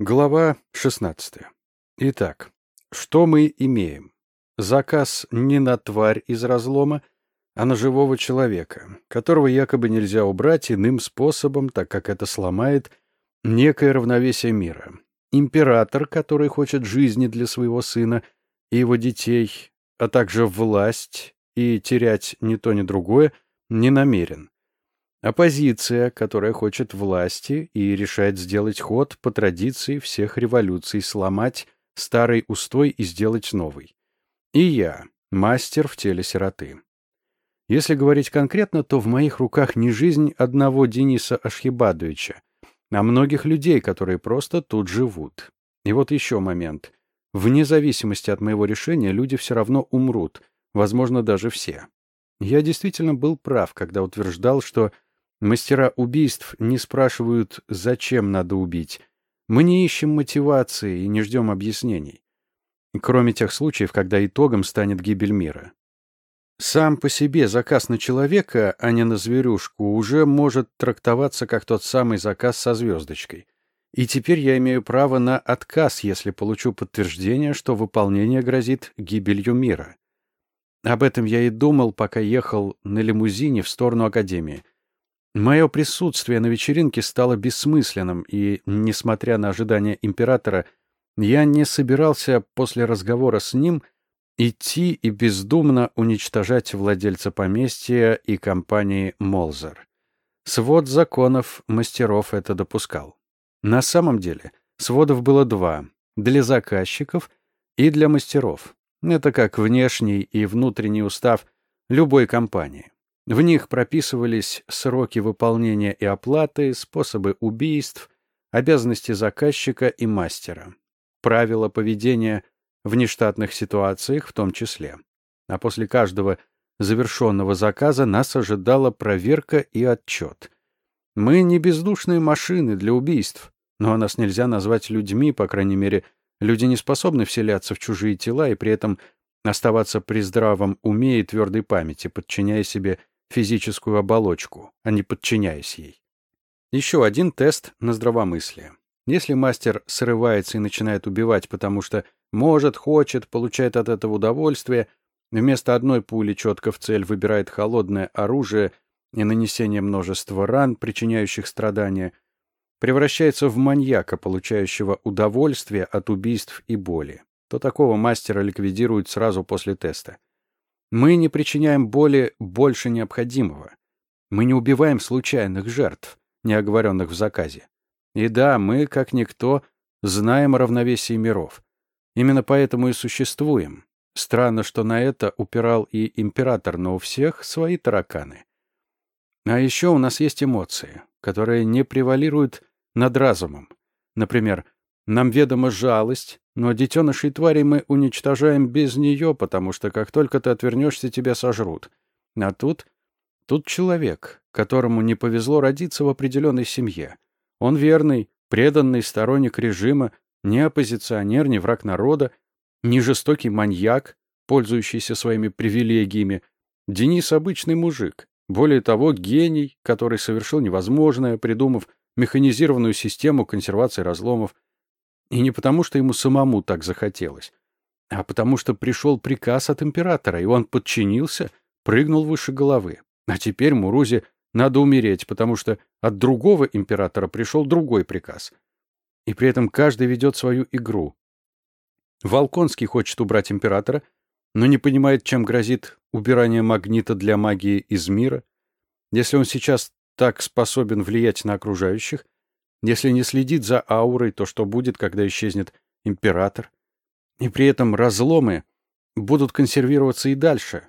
Глава 16. Итак, что мы имеем? Заказ не на тварь из разлома, а на живого человека, которого якобы нельзя убрать иным способом, так как это сломает некое равновесие мира. Император, который хочет жизни для своего сына и его детей, а также власть, и терять ни то, ни другое, не намерен. Оппозиция, которая хочет власти и решает сделать ход по традиции всех революций, сломать старый устой и сделать новый. И я, мастер в теле сироты. Если говорить конкретно, то в моих руках не жизнь одного Дениса Ашхибадовича, а многих людей, которые просто тут живут. И вот еще момент. Вне зависимости от моего решения люди все равно умрут, возможно, даже все. Я действительно был прав, когда утверждал, что Мастера убийств не спрашивают, зачем надо убить. Мы не ищем мотивации и не ждем объяснений. Кроме тех случаев, когда итогом станет гибель мира. Сам по себе заказ на человека, а не на зверюшку, уже может трактоваться как тот самый заказ со звездочкой. И теперь я имею право на отказ, если получу подтверждение, что выполнение грозит гибелью мира. Об этом я и думал, пока ехал на лимузине в сторону Академии. Мое присутствие на вечеринке стало бессмысленным, и, несмотря на ожидания императора, я не собирался после разговора с ним идти и бездумно уничтожать владельца поместья и компании «Молзер». Свод законов мастеров это допускал. На самом деле, сводов было два — для заказчиков и для мастеров. Это как внешний и внутренний устав любой компании. В них прописывались сроки выполнения и оплаты, способы убийств, обязанности заказчика и мастера, правила поведения в нештатных ситуациях в том числе. А после каждого завершенного заказа нас ожидала проверка и отчет. Мы не бездушные машины для убийств, но нас нельзя назвать людьми, по крайней мере, люди не способны вселяться в чужие тела и при этом оставаться при здравом уме и твердой памяти, подчиняя себе физическую оболочку, а не подчиняясь ей. Еще один тест на здравомыслие. Если мастер срывается и начинает убивать, потому что может, хочет, получает от этого удовольствие, вместо одной пули четко в цель выбирает холодное оружие и нанесение множества ран, причиняющих страдания, превращается в маньяка, получающего удовольствие от убийств и боли, то такого мастера ликвидируют сразу после теста. Мы не причиняем боли больше необходимого. Мы не убиваем случайных жертв, не оговоренных в заказе. И да, мы, как никто, знаем о равновесии миров. Именно поэтому и существуем. Странно, что на это упирал и император, но у всех свои тараканы. А еще у нас есть эмоции, которые не превалируют над разумом. Например, нам ведома жалость, но детенышей тварей мы уничтожаем без нее, потому что как только ты отвернешься, тебя сожрут. А тут... Тут человек, которому не повезло родиться в определенной семье. Он верный, преданный сторонник режима, не оппозиционер, не враг народа, не жестокий маньяк, пользующийся своими привилегиями. Денис обычный мужик. Более того, гений, который совершил невозможное, придумав механизированную систему консервации разломов – и не потому, что ему самому так захотелось, а потому что пришел приказ от императора, и он подчинился, прыгнул выше головы. А теперь Мурузе надо умереть, потому что от другого императора пришел другой приказ. И при этом каждый ведет свою игру. Волконский хочет убрать императора, но не понимает, чем грозит убирание магнита для магии из мира. Если он сейчас так способен влиять на окружающих, если не следит за аурой, то что будет, когда исчезнет император? И при этом разломы будут консервироваться и дальше.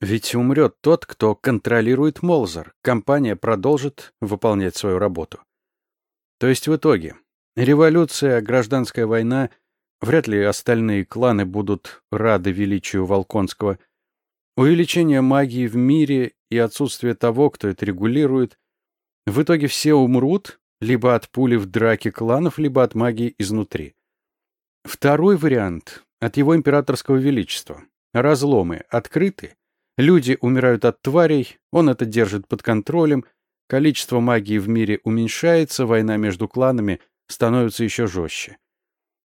Ведь умрет тот, кто контролирует Молзер. Компания продолжит выполнять свою работу. То есть в итоге революция, гражданская война, вряд ли остальные кланы будут рады величию Волконского. Увеличение магии в мире и отсутствие того, кто это регулирует. В итоге все умрут, либо от пули в драке кланов, либо от магии изнутри. Второй вариант — от его императорского величества. Разломы открыты, люди умирают от тварей, он это держит под контролем, количество магии в мире уменьшается, война между кланами становится еще жестче.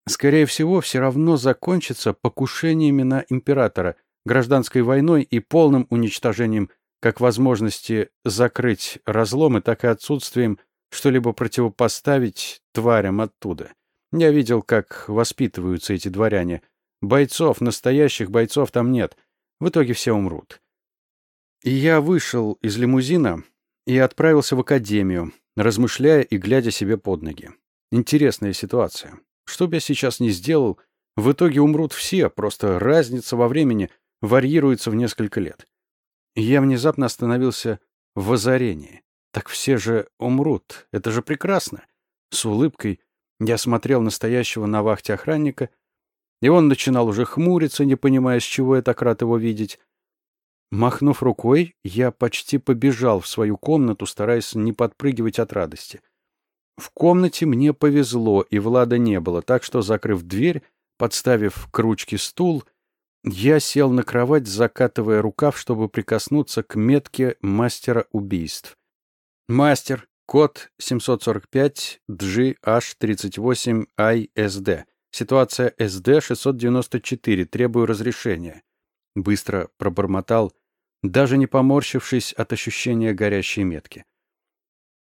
Скорее всего, все равно закончится покушениями на императора, гражданской войной и полным уничтожением как возможности закрыть разломы, так и отсутствием что-либо противопоставить тварям оттуда. Я видел, как воспитываются эти дворяне. Бойцов, настоящих бойцов там нет. В итоге все умрут. И я вышел из лимузина и отправился в академию, размышляя и глядя себе под ноги. Интересная ситуация. Что бы я сейчас ни сделал, в итоге умрут все, просто разница во времени варьируется в несколько лет. И я внезапно остановился в озарении. Так все же умрут, это же прекрасно. С улыбкой я смотрел настоящего на вахте охранника, и он начинал уже хмуриться, не понимая, с чего я так рад его видеть. Махнув рукой, я почти побежал в свою комнату, стараясь не подпрыгивать от радости. В комнате мне повезло, и Влада не было, так что, закрыв дверь, подставив к ручке стул, я сел на кровать, закатывая рукав, чтобы прикоснуться к метке мастера убийств. Мастер, код 745-GH38ISD. Ситуация СД-694, требую разрешения. Быстро пробормотал, даже не поморщившись от ощущения горящей метки.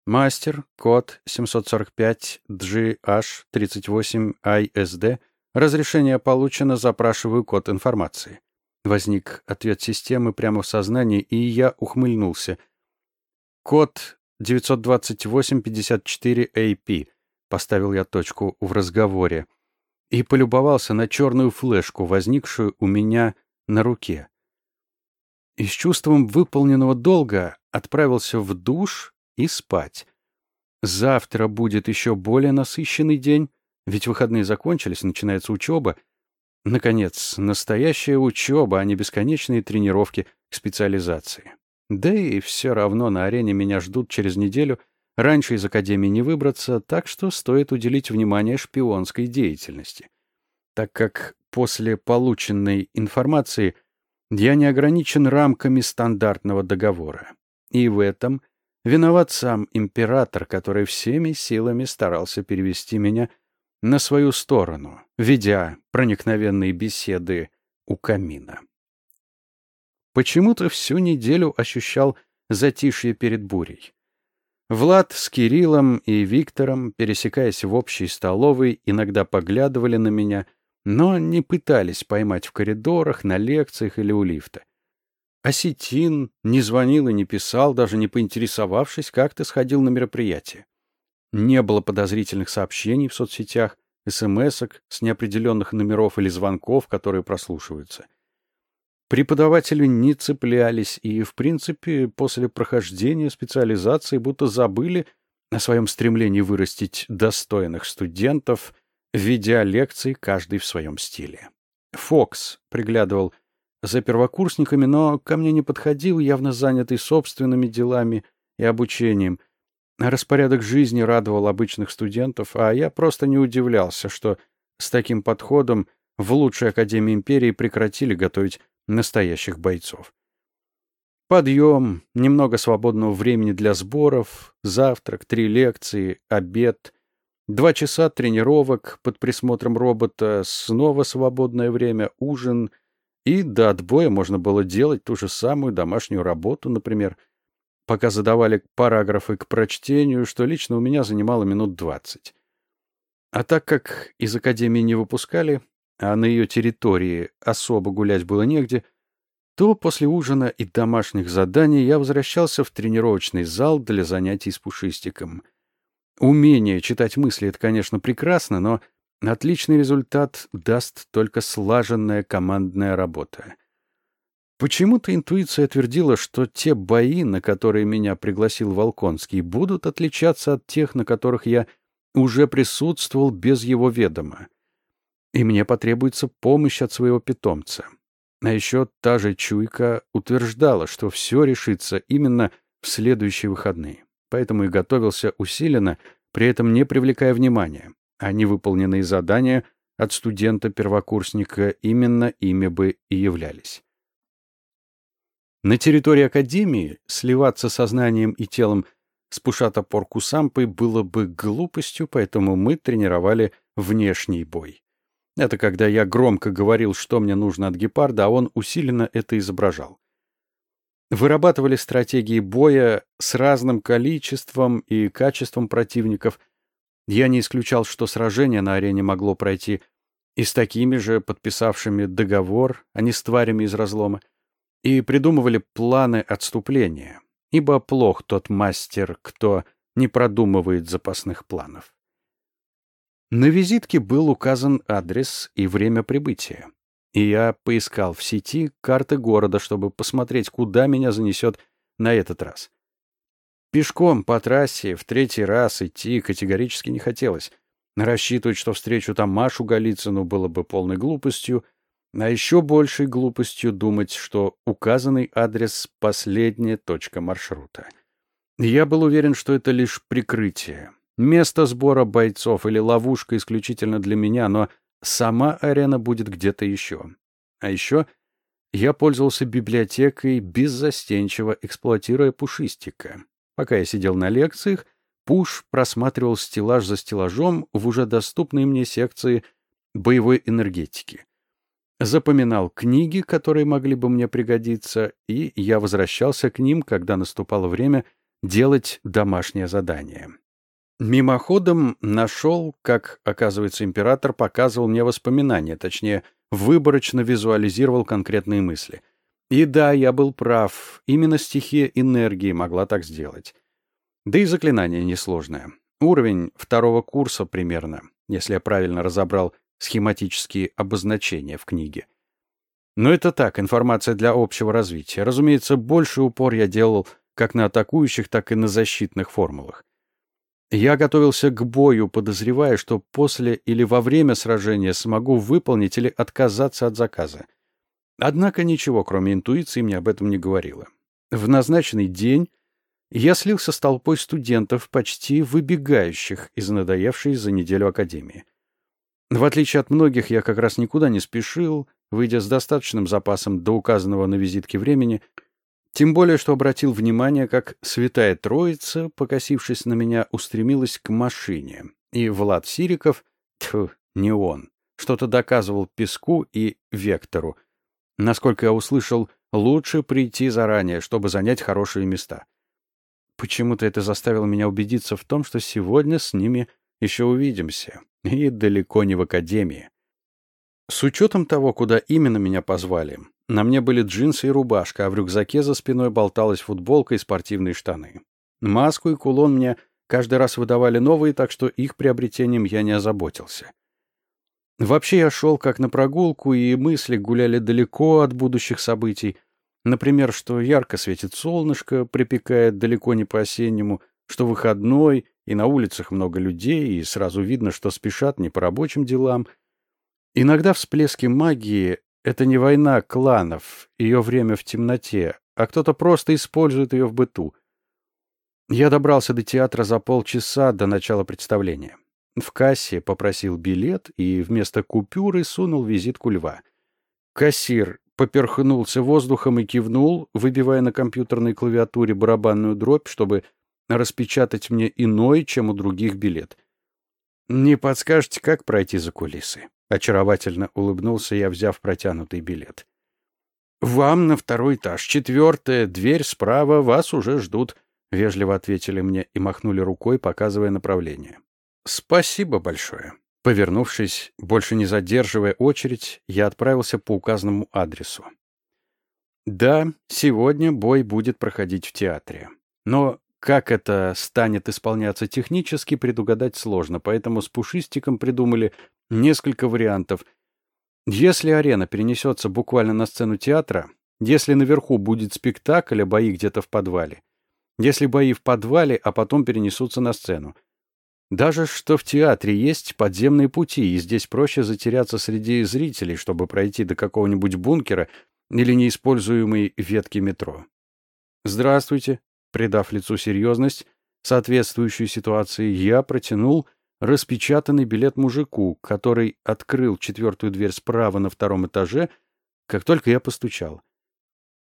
Мастер, код 745-GH38ISD, разрешение получено, запрашиваю код информации. Возник ответ системы прямо в сознании, и я ухмыльнулся. Код 928-54AP, поставил я точку в разговоре, и полюбовался на черную флешку, возникшую у меня на руке. И с чувством выполненного долга отправился в душ и спать. Завтра будет еще более насыщенный день, ведь выходные закончились, начинается учеба. Наконец, настоящая учеба, а не бесконечные тренировки к специализации. Да и все равно на арене меня ждут через неделю, раньше из академии не выбраться, так что стоит уделить внимание шпионской деятельности. Так как после полученной информации я не ограничен рамками стандартного договора. И в этом виноват сам император, который всеми силами старался перевести меня на свою сторону, ведя проникновенные беседы у камина. Почему-то всю неделю ощущал затишье перед бурей. Влад с Кириллом и Виктором, пересекаясь в общей столовой, иногда поглядывали на меня — но не пытались поймать в коридорах, на лекциях или у лифта. Осетин не звонил и не писал, даже не поинтересовавшись, как ты сходил на мероприятие. Не было подозрительных сообщений в соцсетях, смс-ок с неопределенных номеров или звонков, которые прослушиваются. Преподаватели не цеплялись и, в принципе, после прохождения специализации будто забыли о своем стремлении вырастить достойных студентов — ведя лекции каждый в своем стиле. Фокс приглядывал за первокурсниками, но ко мне не подходил, явно занятый собственными делами и обучением. Распорядок жизни радовал обычных студентов, а я просто не удивлялся, что с таким подходом в лучшей академии империи прекратили готовить настоящих бойцов. Подъем, немного свободного времени для сборов, завтрак, три лекции, обед, Два часа тренировок под присмотром робота, снова свободное время, ужин, и до отбоя можно было делать ту же самую домашнюю работу, например, пока задавали параграфы к прочтению, что лично у меня занимало минут двадцать. А так как из академии не выпускали, а на ее территории особо гулять было негде, то после ужина и домашних заданий я возвращался в тренировочный зал для занятий с пушистиком — Умение читать мысли — это, конечно, прекрасно, но отличный результат даст только слаженная командная работа. Почему-то интуиция твердила, что те бои, на которые меня пригласил Волконский, будут отличаться от тех, на которых я уже присутствовал без его ведома. И мне потребуется помощь от своего питомца. А еще та же чуйка утверждала, что все решится именно в следующие выходные поэтому и готовился усиленно, при этом не привлекая внимания, а невыполненные задания от студента-первокурсника именно ими бы и являлись. На территории Академии сливаться сознанием и телом с Пушата-Порку Сампой было бы глупостью, поэтому мы тренировали внешний бой. Это когда я громко говорил, что мне нужно от гепарда, а он усиленно это изображал. Вырабатывали стратегии боя с разным количеством и качеством противников. Я не исключал, что сражение на арене могло пройти и с такими же, подписавшими договор, а не с тварями из разлома, и придумывали планы отступления, ибо плох тот мастер, кто не продумывает запасных планов. На визитке был указан адрес и время прибытия, и я поискал в сети карты города, чтобы посмотреть, куда меня занесет на этот раз. Пешком по трассе в третий раз идти категорически не хотелось. Рассчитывать, что встречу там Машу Голицыну, было бы полной глупостью, а еще большей глупостью думать, что указанный адрес — последняя точка маршрута. Я был уверен, что это лишь прикрытие, место сбора бойцов или ловушка исключительно для меня, но сама арена будет где-то еще. А еще я пользовался библиотекой, беззастенчиво эксплуатируя пушистика. Пока я сидел на лекциях — Пуш просматривал стеллаж за стеллажом в уже доступной мне секции боевой энергетики. Запоминал книги, которые могли бы мне пригодиться, и я возвращался к ним, когда наступало время делать домашнее задание. Мимоходом нашел, как, оказывается, император показывал мне воспоминания, точнее, выборочно визуализировал конкретные мысли. И да, я был прав, именно стихия энергии могла так сделать. Да и заклинание несложное. Уровень второго курса примерно, если я правильно разобрал схематические обозначения в книге. Но это так, информация для общего развития. Разумеется, больше упор я делал как на атакующих, так и на защитных формулах. Я готовился к бою, подозревая, что после или во время сражения смогу выполнить или отказаться от заказа. Однако ничего, кроме интуиции, мне об этом не говорило. В назначенный день я слился с толпой студентов, почти выбегающих из надоевшей за неделю академии. В отличие от многих, я как раз никуда не спешил, выйдя с достаточным запасом до указанного на визитке времени, тем более, что обратил внимание, как Святая Троица, покосившись на меня, устремилась к машине, и Влад Сириков, тьфу, не он, что-то доказывал Песку и Вектору. Насколько я услышал, лучше прийти заранее, чтобы занять хорошие места. Почему-то это заставило меня убедиться в том, что сегодня с ними еще увидимся. И далеко не в академии. С учетом того, куда именно меня позвали, на мне были джинсы и рубашка, а в рюкзаке за спиной болталась футболка и спортивные штаны. Маску и кулон мне каждый раз выдавали новые, так что их приобретением я не озаботился. Вообще я шел как на прогулку, и мысли гуляли далеко от будущих событий, Например, что ярко светит солнышко, припекает далеко не по-осеннему, что выходной, и на улицах много людей, и сразу видно, что спешат не по рабочим делам. Иногда всплески магии — это не война кланов, ее время в темноте, а кто-то просто использует ее в быту. Я добрался до театра за полчаса до начала представления. В кассе попросил билет и вместо купюры сунул визитку льва. Кассир поперхнулся воздухом и кивнул, выбивая на компьютерной клавиатуре барабанную дробь, чтобы распечатать мне иной, чем у других билет. «Не подскажете, как пройти за кулисы?» Очаровательно улыбнулся я, взяв протянутый билет. «Вам на второй этаж. Четвертая, дверь справа, вас уже ждут», — вежливо ответили мне и махнули рукой, показывая направление. «Спасибо большое». Повернувшись, больше не задерживая очередь, я отправился по указанному адресу. Да, сегодня бой будет проходить в театре. Но как это станет исполняться технически, предугадать сложно, поэтому с Пушистиком придумали несколько вариантов. Если арена перенесется буквально на сцену театра, если наверху будет спектакль, а бои где-то в подвале, если бои в подвале, а потом перенесутся на сцену, даже что в театре есть подземные пути, и здесь проще затеряться среди зрителей, чтобы пройти до какого-нибудь бункера или неиспользуемой ветки метро. «Здравствуйте», — придав лицу серьезность, соответствующую ситуации, я протянул распечатанный билет мужику, который открыл четвертую дверь справа на втором этаже, как только я постучал.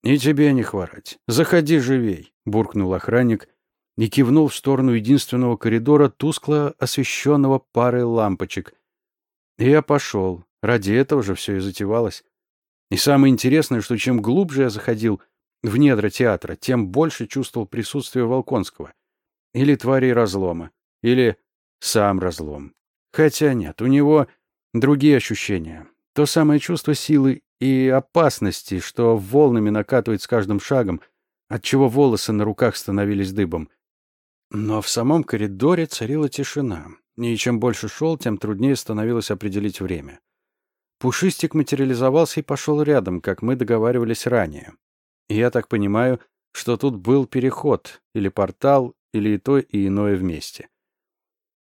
«И тебе не хворать. Заходи живей», — буркнул охранник, и кивнул в сторону единственного коридора, тускло освещенного парой лампочек. И я пошел. Ради этого же все и затевалось. И самое интересное, что чем глубже я заходил в недра театра, тем больше чувствовал присутствие Волконского. Или тварей разлома, или сам разлом. Хотя нет, у него другие ощущения. То самое чувство силы и опасности, что волнами накатывает с каждым шагом, отчего волосы на руках становились дыбом. Но в самом коридоре царила тишина, и чем больше шел, тем труднее становилось определить время. Пушистик материализовался и пошел рядом, как мы договаривались ранее. Я так понимаю, что тут был переход, или портал, или и то, и иное вместе.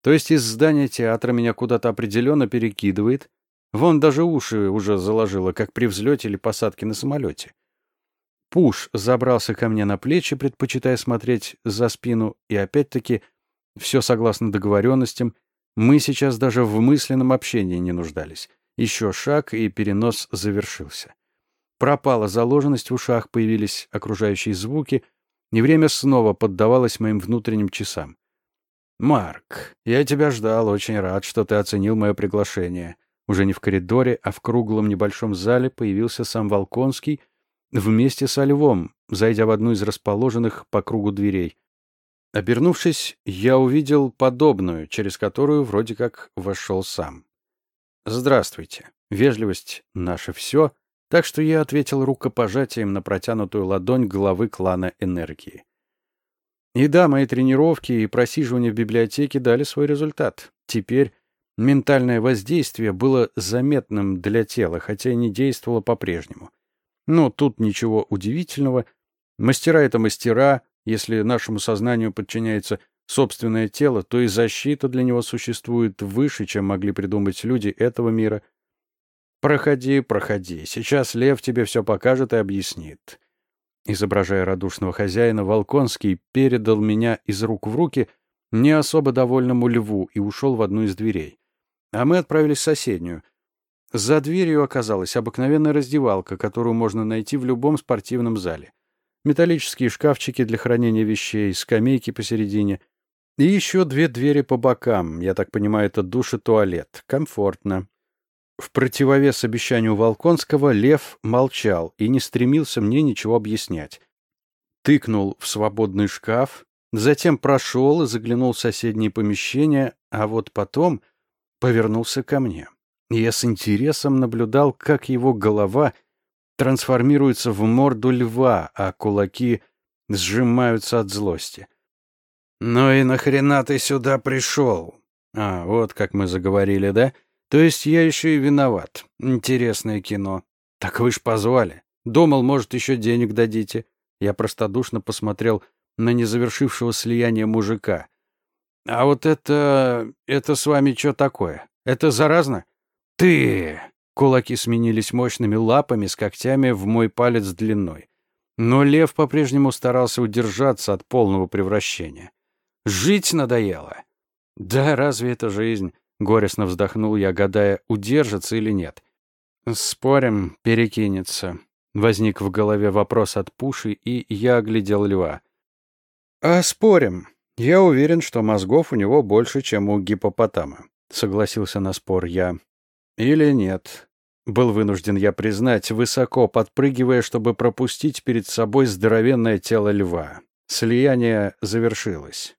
То есть из здания театра меня куда-то определенно перекидывает. Вон даже уши уже заложило, как при взлете или посадке на самолете. Пуш забрался ко мне на плечи, предпочитая смотреть за спину, и опять-таки, все согласно договоренностям, мы сейчас даже в мысленном общении не нуждались. Еще шаг, и перенос завершился. Пропала заложенность в ушах, появились окружающие звуки, и время снова поддавалось моим внутренним часам. «Марк, я тебя ждал, очень рад, что ты оценил мое приглашение». Уже не в коридоре, а в круглом небольшом зале появился сам Волконский вместе со львом, зайдя в одну из расположенных по кругу дверей. Обернувшись, я увидел подобную, через которую вроде как вошел сам. «Здравствуйте. Вежливость — наше все», так что я ответил рукопожатием на протянутую ладонь главы клана энергии. И да, мои тренировки и просиживания в библиотеке дали свой результат. Теперь ментальное воздействие было заметным для тела, хотя и не действовало по-прежнему. Но тут ничего удивительного. Мастера — это мастера. Если нашему сознанию подчиняется собственное тело, то и защита для него существует выше, чем могли придумать люди этого мира. «Проходи, проходи. Сейчас Лев тебе все покажет и объяснит». Изображая радушного хозяина, Волконский передал меня из рук в руки не особо довольному льву и ушел в одну из дверей. А мы отправились в соседнюю. За дверью оказалась обыкновенная раздевалка, которую можно найти в любом спортивном зале. Металлические шкафчики для хранения вещей, скамейки посередине — и еще две двери по бокам. Я так понимаю, это душ и туалет. Комфортно. В противовес обещанию Волконского Лев молчал и не стремился мне ничего объяснять. Тыкнул в свободный шкаф, затем прошел и заглянул в соседнее помещение, а вот потом повернулся ко мне. Я с интересом наблюдал, как его голова трансформируется в морду льва, а кулаки сжимаются от злости. «Ну и нахрена ты сюда пришел?» «А, вот как мы заговорили, да? То есть я еще и виноват. Интересное кино. Так вы ж позвали. Думал, может, еще денег дадите». Я простодушно посмотрел на незавершившего слияния мужика. «А вот это... это с вами что такое? Это заразно?» «Ты...» Кулаки сменились мощными лапами с когтями в мой палец длиной. Но лев по-прежнему старался удержаться от полного превращения. Жить надоело. Да, разве это жизнь? Горестно вздохнул я, гадая, удержится или нет. Спорим, перекинется. Возник в голове вопрос от Пуши, и я оглядел льва. А спорим. Я уверен, что мозгов у него больше, чем у гипопотама. Согласился на спор я. Или нет. Был вынужден я признать, высоко подпрыгивая, чтобы пропустить перед собой здоровенное тело льва. Слияние завершилось.